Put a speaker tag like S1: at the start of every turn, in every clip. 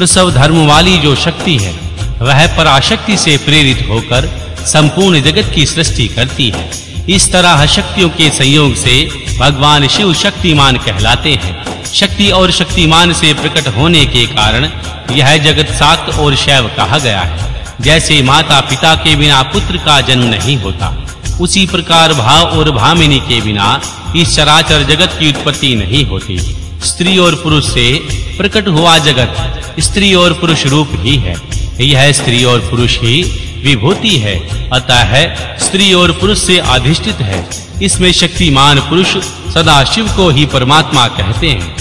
S1: प्रसव धर्म वाली जो शक्ति है, वह पराशक्ति से प्रेरित होकर संपूर्ण जगत की सृष्टि करती है। इस तरह शक्तियों के संयोग से भगवान शिव शक्तिमान कहलाते हैं। शक्ति और शक्तिमान से प्रकट होने के कारण यह जगत सात और शैव कहा गया है। जैसे माता पिता के बिना पुत्र का जन्म नहीं होता, उसी प्रकार भाव और भामिनी के बिना इस चराचर जगत की उत्पत्ति नहीं होती। स्त्री और पुरुष से प्रकट हुआ जगत स्त्री और पुरुष रूप ही है। यह स्त्री और पुरुष ही विभूति है। अतः है स्त्री और पुरुष से अधिष्ठित है। इसमें शक्तिमान पुरुष सदा शिव को ही परमात्मा कहते हैं।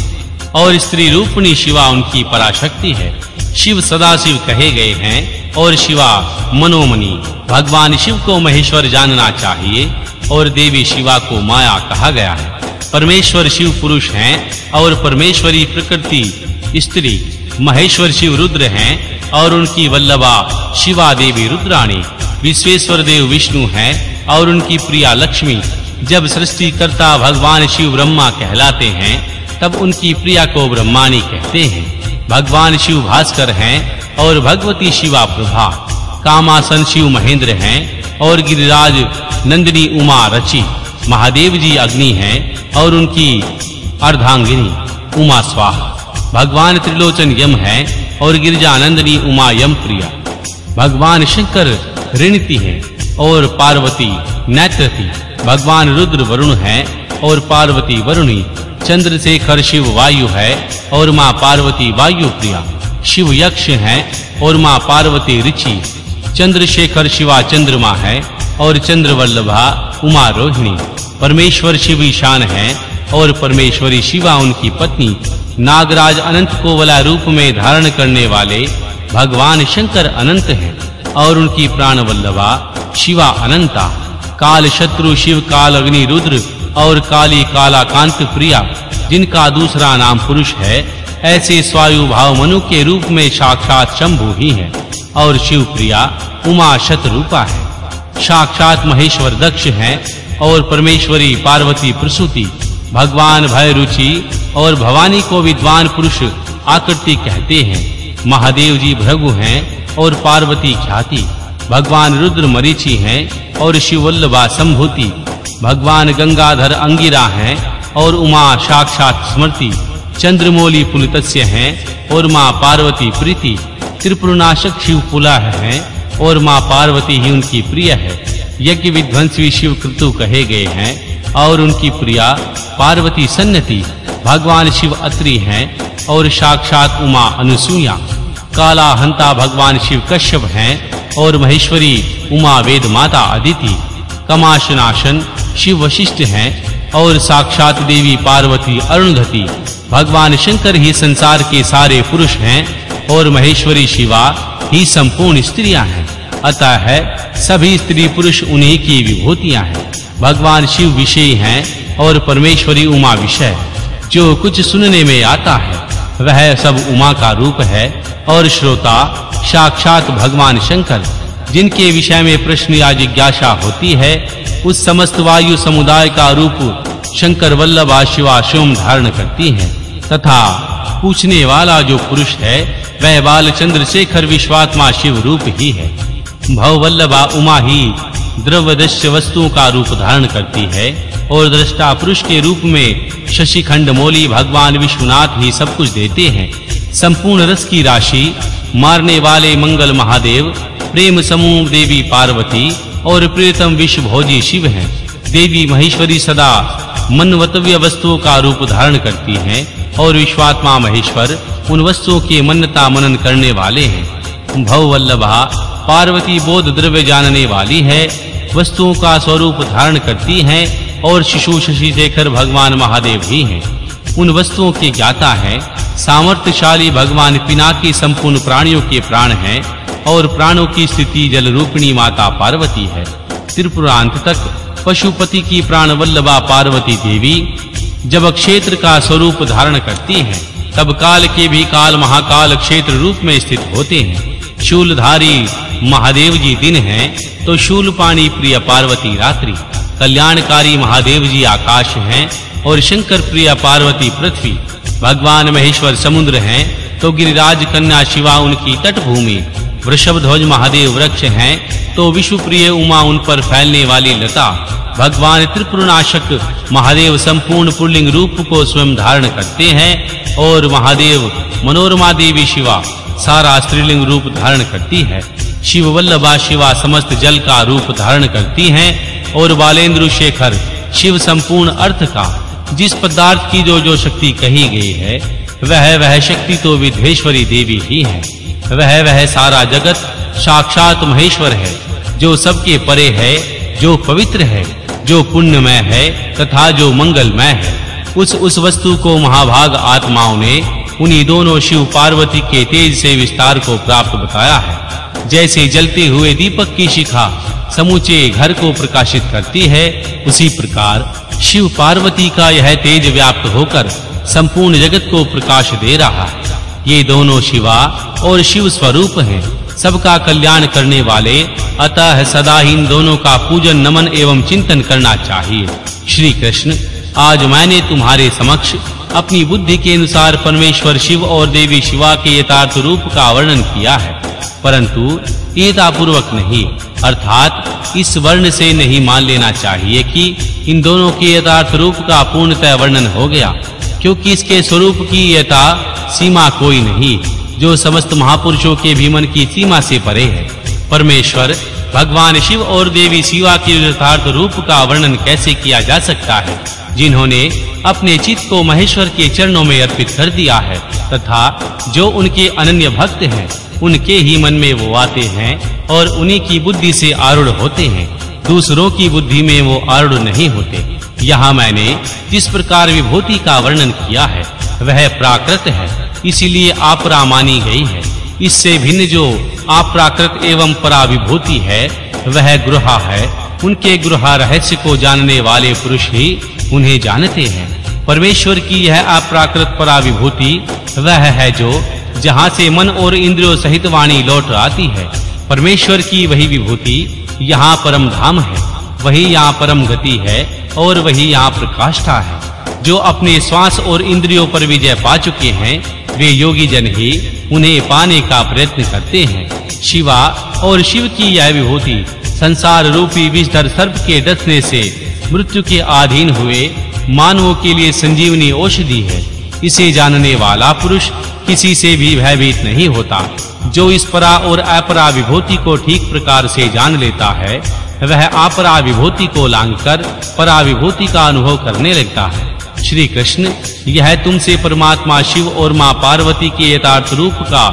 S1: और स्त्री रूपणी शिवा उनकी पराशक्ति है। शिव सदा शिव कहे गए हैं और शिवा मनोमनी। भगवान शिव को महेश्वर जानना चाहिए और देवी शिवा को माया कहा गया है। परमेश्वर शिव पुरुष हैं और परमेश्वरी प्रकृति स्त्री। महेश्वर शिव रुद्र हैं और उनकी वल्लभा शिवा देवी रुद्राणी। विश्वेश्वर देव विष्णु हैं और उनकी प्रिया लक्ष्मी। जब सृष्टि करता भगवान शिव ब्रह्मा कहलाते हैं, तब उनकी प्रिया को ब्रह्माणी कहते हैं। भगवान शिव भास्कर हैं और भगवती शिवा प्रभा। कामासन शिव महेंद्र हैं और गिरिराज नंदिनी उमा रचि। महादेव जी अग्नि हैं और उनकी अर्धांगिनी उमा स्वाहा। भगवान त्रिलोचन यम हैं और गिरिजानंदिनी उमा यम प्रिया। भगवान शंकर ऋणति हैं और पार्वती नैत्रति। भगवान रुद्र वरुण हैं और पार्वती वरुणी। चंद्रशेखर शिव वायु है और माँ पार्वती वायु प्रिया। शिव यक्ष हैं और माँ पार्वती ऋषि चंद्रशेखर शिवा चंद्रमा है और चंद्रवल्लभा उमा रोहिणी। परमेश्वर शिव ईशान है और परमेश्वरी शिवा उनकी पत्नी नागराज अनंत को वला रूप में धारण करने वाले भगवान शंकर अनंत हैं और उनकी प्राण वल्लभा शिवा अनंता, काल शत्रु शिव, काल अग्नि रुद्र और काली काला कांत प्रिया, जिनका दूसरा नाम पुरुष है, ऐसे स्वायु भाव मनु के रूप में साक्षात शंभु ही है और शिव प्रिया उमा शतरूपा है। साक्षात महेश्वर दक्ष हैं और परमेश्वरी पार्वती प्रसूति भगवान भय रुचि और भवानी को विद्वान पुरुष आकृति कहते हैं। महादेव जी भृगु हैं और पार्वती ख्याति। भगवान रुद्र मरीचि हैं और शिवल्लभा संभूति। भगवान गंगाधर अंगिरा हैं और उमा साक्षात स्मृति। चंद्रमौली पुलितस्य हैं और माँ पार्वती प्रीति। त्रिपुरनाशक शिव पुला हैं और माँ पार्वती ही उनकी प्रिय है। यज्ञ विध्वंसी शिव कृतु कहे गए हैं। और उनकी प्रिया पार्वती सन्नति। भगवान शिव अत्रि हैं और साक्षात उमा अनुसुईया। काला हंता भगवान शिव कश्यप हैं और महेश्वरी उमा वेद माता अदिति। कमाशनाशन शिव वशिष्ठ हैं और साक्षात देवी पार्वती अरुणधति भगवान शंकर ही संसार के सारे पुरुष हैं और महेश्वरी शिवा ही संपूर्ण स्त्रियाँ हैं। अतः है, सभी स्त्री पुरुष उन्हीं की विभूतियाँ हैं। भगवान शिव विषय हैं और परमेश्वरी उमा विषय। जो कुछ सुनने में आता है, वह सब उमा का रूप है और श्रोता, साक्षात भगवान शंकर, जिनके विषय में प्रश्न या जिज्ञासा होती है, उस समस्त वायु समुदाय का रूप शंकर वल्लभा शिवा शिवम धारण करती है, तथा पूछने वाला जो पुरुष है, वह बाल चंद्रशेखर विश्वात्मा शिव रूप ही है। भव वल्लभा उमा ही द्रव्यदृश्य वस्तुओं का रूप धारण करती है और दृष्टा पुरुष के रूप में शशिखंड मौली भगवान विश्वनाथ ही सब कुछ देते हैं। संपूर्ण रस की राशि, मारने वाले मंगल महादेव, प्रेम समूह देवी पार्वती और प्रियतम विश्व भोजी शिव हैं। देवी महेश्वरी सदा मनवतव्य वस्तुओं का रूप धारण करती हैं और विश्वात्मा महेश्वर उन वस्तुओं के मन्नता मनन करने वाले हैं। भववल्लभा, पार्वती बोध द्रव्य जानने वाली है, वस्तुओं का स्वरूप धारण करती हैं और शिशु शशि शेखर भगवान महादेव ही हैं। उन वस्तुओं के ज्ञाता हैं, सामर्थ्यशाली भगवान पिनाकी संपूर्ण प्राणियों के प्राण हैं और प्राणों की स्थिति जल रूपिणी माता पार्वती है। त्रिपुरांत तक पशुपति की प्राण वल्लभा पार्वती देवी जब क्षेत्र का स्वरूप धारण करती हैं, तब काल के भी काल महाकाल क्षेत्र रूप में स्थित होते हैं। शूलधारी महादेव जी दिन हैं तो शूल शूलपाणी प्रिय पार्वती रात्रि। कल्याणकारी महादेव जी आकाश हैं, और शंकर प्रिय पार्वती पृथ्वी। भगवान महेश्वर समुद्र हैं तो गिरिराज कन्या शिवा उनकी तटभूमि। वृषभ ध्वज महादेव वृक्ष हैं तो विश्वप्रिय उमा उन पर फैलने वाली लता, भगवान त्रिपुरनाशक महादेव संपूर्ण पुल्लिंग रूप को स्वयं धारण करते हैं और महादेव मनोरमा देवी शिवा सारा स्त्रीलिंग रूप धारण करती है शिव वल्लभा शिवा समस्त जल का रूप धारण करती हैं और बालेंद्र शेखर शिव संपूर्ण अर्थ का, जिस पदार्थ की जो जो शक्ति कही गई है वह वह शक्ति तो विधेश्वरी देवी ही है। वह वह सारा जगत, साक्षात महेश्वर है, जो सबके परे है, जो पवित्र है, जो पुण्यमय है, तथा जो मंगलमय है। उस उस वस्तु को महाभाग आत्माओं ने उन्हीं दोनों शिव पार्वती के तेज से विस्तार को प्राप्त बताया है। जैसे जलते हुए दीपक की शिखा समूचे घर को प्रकाशित करती है, उसी प्रकार शिव पार्वती का यह तेज व्याप्त होकर संपूर्ण जगत को प्रकाश दे रहा है। ये दोनों शिवा और शिव स्वरूप हैं। सबका कल्याण करने वाले, अतः सदा इन दोनों का पूजन, नमन एवं चिंतन करना चाहिए। श्री कृष्ण आज मैंने तुम्हारे समक्ष अपनी बुद्धि के अनुसार परमेश्वर शिव और देवी शिवा के यथार्थ रूप का वर्णन किया है। परंतु एता पूर्वक नहीं, अर्थात इस वर्ण से नहीं मान लेना चाहिए कि इन दोनों के यथार्थ रूप का पूर्णतः वर्णन हो गया। क्योंकि इसके स्वरूप की यथा सीमा कोई नहीं, जो समस्त महापुरुषों के भी मन की सीमा से परे है। परमेश्वर, भगवान शिव और देवी शिवा के यथार्थ रूप का वर्णन कैसे किया जा सकता है, जिन्होंने अपने चित्त को महेश्वर के चरणों में अर्पित कर दिया है, तथा जो उनके अनन्य भक्त हैं, उनके ही मन में वो आते हैं और उन्हीं की बुद्धि से आरूढ़ होते हैं। दूसरों की बुद्धि में वो आरूढ़ नहीं होते। यहाँ मैंने जिस प्रकार विभूति का वर्णन किया है, वह प्राकृत है, इसीलिए आपरा मानी गई है। इससे भिन्न जो अप्राकृत एवं परा विभूति है, वह गृहा है। उनके गृहा रहस्य को जानने वाले पुरुष ही उन्हें जानते हैं। परमेश्वर की यह अप्राकृत परा विभूति वह है जो जहाँ से मन और इंद्रियों सहित वाणी लौट आती है। परमेश्वर की वही विभूति यहाँ परम धाम है। वही यहाँ परम गति है और वही यहाँ प्रकाष्ठा है। जो अपने श्वास और इंद्रियों पर विजय पा चुके हैं, वे योगी जन ही उन्हें पाने का प्रयत्न करते हैं। शिवा और शिव की यह विभूति संसार रूपी विषधर सर्प के डसने से मृत्यु के अधीन हुए मानवों के लिए संजीवनी औषधि है। इसे जानने वाला पुरुष किसी से भी भयभीत नहीं होता। जो इस परा और अपरा विभूति को ठीक प्रकार से जान लेता है वह अपरा विभूति को लांघकर परा विभूति का अनुभव करने लगता है। श्री कृष्ण, यह तुमसे परमात्मा शिव और माँ पार्वती के यथार्थ रूप का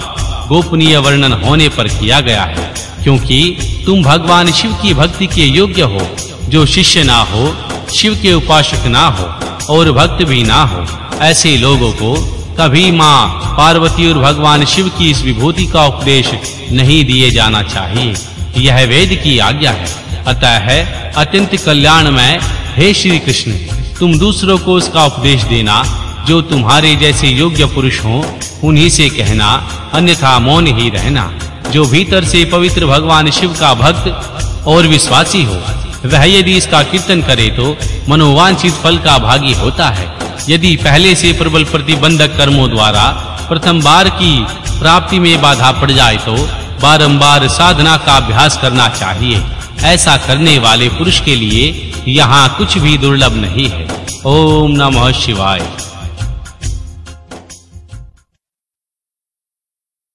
S1: गोपनीय वर्णन होने पर किया गया है, क्योंकि तुम भगवान शिव की भक्ति के योग्य हो, जो शिष्य ना हो, शिव के उपासक ना हो और भक्त भी ना हो। ऐसे लोगों को कभी माँ पार्वती और भगवान शिव की इस विभूति का उपदेश नहीं दिए जाना चाहिए। यह वेद की आज्ञा है। अतः है, अत्यंत कल्याणमय, हे श्री कृष्ण तुम दूसरों को उसका उपदेश देना, जो तुम्हारे जैसे योग्य पुरुष हो, उन्हीं से कहना, अन्यथा मौन ही रहना। जो भीतर से पवित्र भगवान शिव का भक्त और विश्वासी हो, वह यदि इसका कीर्तन करे तो मनोवांछित फल का भागी होता है। यदि पहले से प्रबल प्रतिबंधक कर्मों द्वारा प्रथम बार की प्राप्ति में बाधा पड़ जाए तो बारंबार साधना का अभ्यास करना चाहिए। ऐसा करने वाले पुरुष के लिए यहाँ कुछ भी दुर्लभ नहीं है। ओम नमः शिवाय।